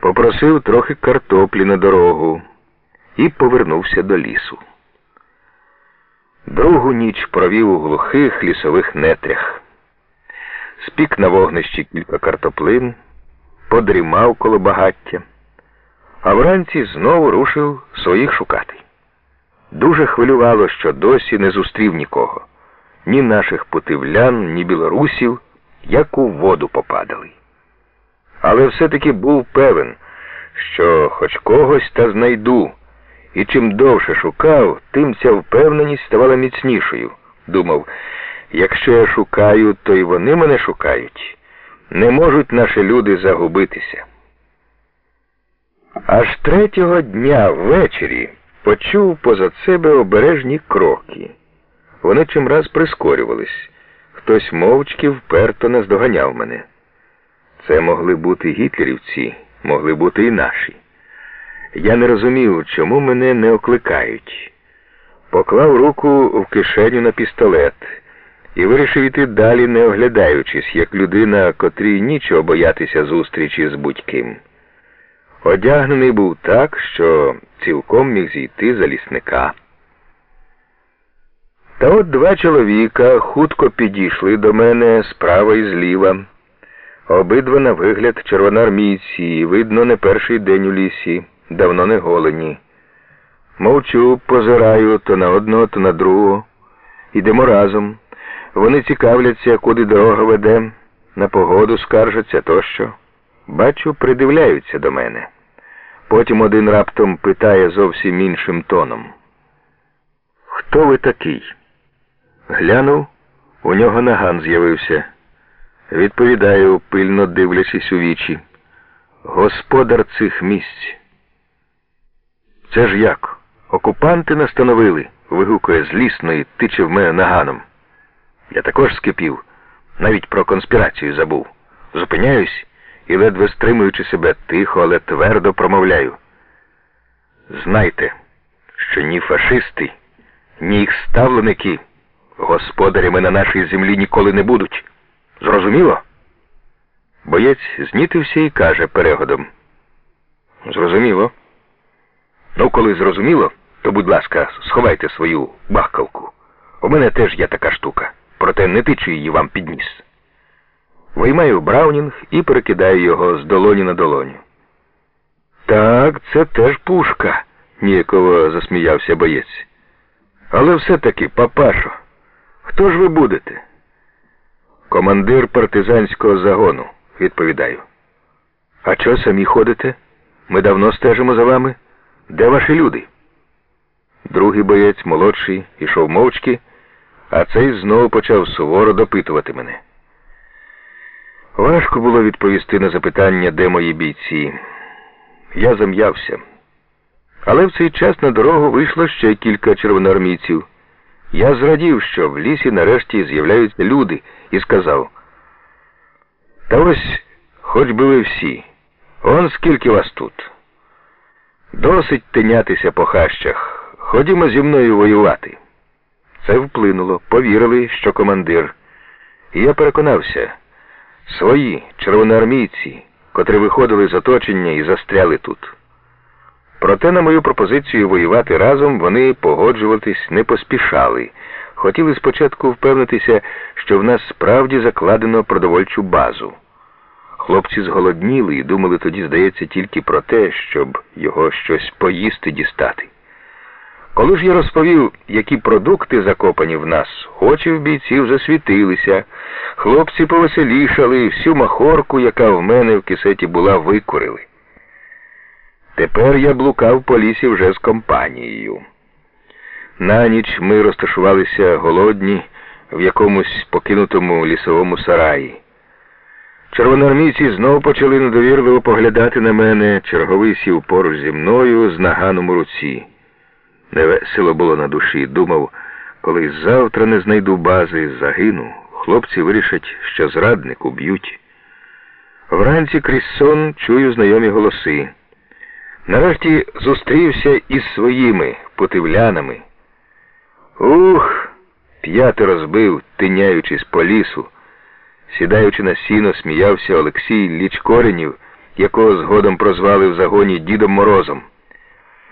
попросив трохи картоплі на дорогу і повернувся до лісу. Другу ніч провів у глухих лісових нетрях. Спік на вогнищі кілька картоплин, подрімав коло багаття, а вранці знову рушив своїх шукати. Дуже хвилювало, що досі не зустрів нікого, ні наших путивлян, ні білорусів, як у воду попадали. Але все-таки був певен, що хоч когось та знайду, і чим довше шукав, тим ця впевненість ставала міцнішою. Думав, якщо я шукаю, то й вони мене шукають. Не можуть наші люди загубитися. Аж третього дня ввечері почув позад себе обережні кроки. Вони чимраз прискорювались. Хтось мовчки вперто наздоганяв мене. Це могли бути гітлерівці, могли бути і наші. Я не розумів, чому мене не окликають. Поклав руку в кишеню на пістолет і вирішив іти далі, не оглядаючись, як людина, котрій нічого боятися зустрічі з будь-ким. Одягнений був так, що цілком міг зійти за лісника. Та от два чоловіка хутко підійшли до мене справа і зліва. Обидва на вигляд червоноармійці, видно, не перший день у лісі, давно не голені. Мовчу, позираю то на одного, то на другого. Йдемо разом. Вони цікавляться, куди дорога веде, на погоду скаржаться тощо. Бачу, придивляються до мене. Потім один раптом питає зовсім іншим тоном. Хто ви такий? Глянув, у нього наган з'явився. Відповідаю, пильно дивлячись у вічі. Господар цих місць. Це ж як? Окупанти настановили, вигукує злісно і тиче в мене наганом. Я також скипів, навіть про конспірацію забув. Зупиняюсь і, ледве стримуючи себе тихо, але твердо промовляю. Знайте, що ні фашисти, ні їх ставленики господарями на нашій землі ніколи не будуть. Зрозуміло? Боєць знітився і каже перегодом. Зрозуміло. Ну, коли зрозуміло, то, будь ласка, сховайте свою бахкалку. У мене теж є така штука, проте не тичу її вам під ніс. Виймаю Браунінг і перекидаю його з долоні на долоню. Так, це теж пушка, ніяково засміявся боєць. Але все-таки, папашо, хто ж ви будете? Командир партизанського загону, відповідаю. А чого самі ходите? Ми давно стежимо за вами. Де ваші люди? Другий боєць, молодший, ішов мовчки, а цей знову почав суворо допитувати мене. Важко було відповісти на запитання, де мої бійці. Я зам'явся. Але в цей час на дорогу вийшло ще кілька червоноармійців. Я зрадів, що в лісі нарешті з'являються люди, і сказав, та ось хоч би ви всі, он скільки вас тут. Досить тинятися по хащах. Ходімо зі мною воювати. Це вплинуло, повірили, що командир. І я переконався, свої червоноармійці, котрі виходили з оточення і застряли тут. Проте на мою пропозицію воювати разом вони погоджуватись не поспішали. Хотіли спочатку впевнитися, що в нас справді закладено продовольчу базу. Хлопці зголодніли і думали тоді, здається, тільки про те, щоб його щось поїсти дістати. Коли ж я розповів, які продукти закопані в нас, очі в бійців засвітилися, хлопці повеселішали всю махорку, яка в мене в кисеті була, викурили. Тепер я блукав по лісі вже з компанією. На ніч ми розташувалися голодні в якомусь покинутому лісовому сараї. Червоноармійці знову почали недовірливо поглядати на мене, черговий сів поруч зі мною з наганом у руці. Невесело було на душі. Думав, коли завтра не знайду бази, загину, хлопці вирішать, що зрадник уб'ють. Вранці крізь сон чую знайомі голоси. Нарешті зустрівся із своїми потивлянами. Ух, п'яти розбив, тиняючись по лісу. Сідаючи на сіно, сміявся Олексій Лічкоренів якого згодом прозвали в загоні Дідом Морозом.